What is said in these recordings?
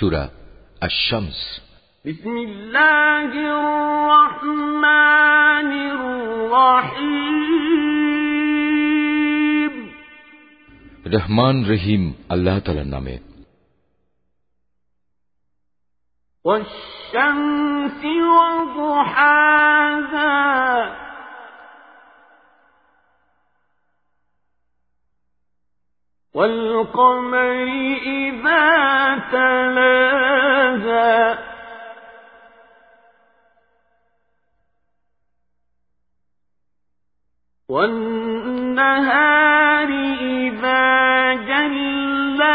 সুরা আশামস بسم الله الرحمن الرحيم রহমান রহিম আল্লাহ তালার নামে والشمس وضحاها والقمر إذا تلاها. والنهار إذا جلاها.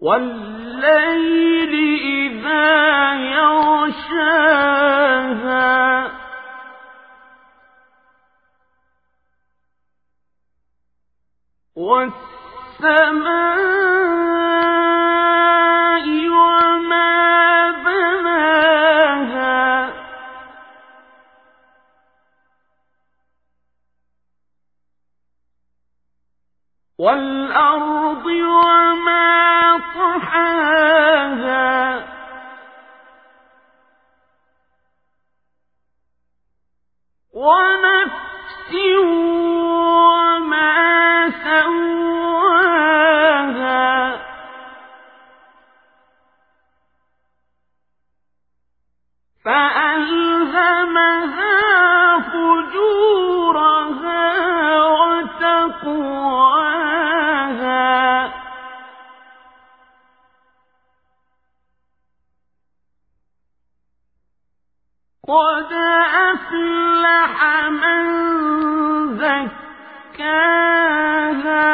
والليل إذا والسماء وما بناها. والأرض وما طحاها. قد أفلح من زكاها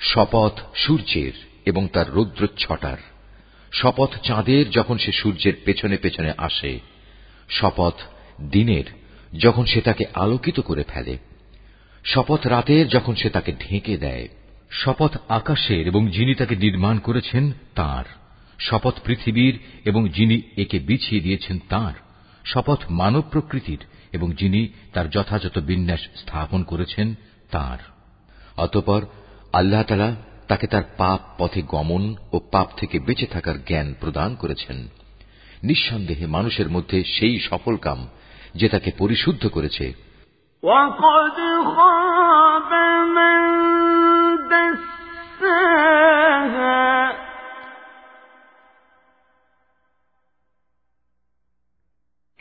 শপথ সূর্যের এবং তার রৌদ্রচ্ছটার শপথ চাঁদের যখন সে সূর্যের পেছনে পেছনে আসে শপথ দিনের যখন সে তাকে আলোকিত করে ফেলে শপথ রাতের যখন সে তাকে ঢেকে দেয় শপথ আকাশের এবং যিনি তাকে নির্মাণ করেছেন তার শপথ পৃথিবীর এবং যিনি একে বিছিয়ে দিয়েছেন তার শপথ মানব প্রকৃতির এবং যিনি তার যথাযথ বিন্যাস স্থাপন করেছেন তার অতপর আল্লাহ তালা তাকে তার পাপ পথে গমন ও পাপ থেকে বেঁচে থাকার জ্ঞান প্রদান করেছেন নিঃসন্দেহে মানুষের মধ্যে সেই সফল কাম যে তাকে পরিশুদ্ধ করেছে وقد خاب من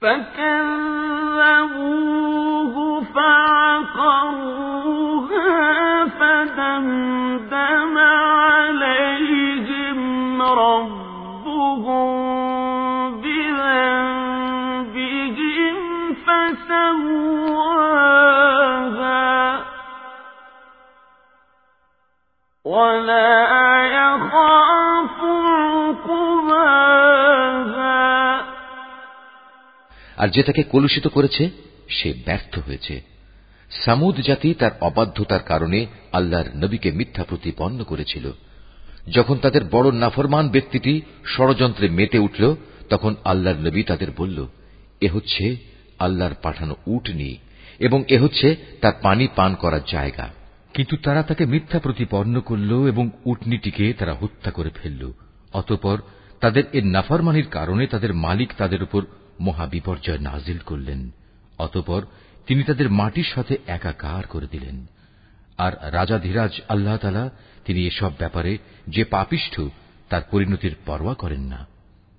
فكذبوه فعقروها فدمدم عليهم ربهم بذنبهم فسواها ولا আর যে তাকে কলুষিত করেছে, সে ব্যর্থ হয়েছে। সামুদ জাতি তার অবাধ্যতার কারণে আল্লাহর নবীকে মিথ্যা প্রতিপন্ন করেছিল। যখন তাদের বড় নাফরমান ব্যক্তিটি ষড়যন্ত্রে মেতে উঠল, তখন আল্লাহর নবী তাদের বলল, এ হচ্ছে আল্লাহর পাঠানো উটনি এবং এ হচ্ছে তার পানি পান করার জায়গা। কিন্তু তারা তাকে মিথ্যা প্রতিপন্ন করল এবং উটনিটিকে তারা হত্যা করে ফেলল। অতপর তাদের এর নাফরমানির কারণে তাদের মালিক তাদের উপর মহাবিপর্যয় নাজিল করলেন, অতপর তিনি তাদের মাটির সাথে একাকার করে দিলেন। আর রাজাধিরাজ আল্লাহ তালা তিনি এসব ব্যাপারে যে পাপিষ্ঠ, তার পরিণতির পরোয়া করেন না।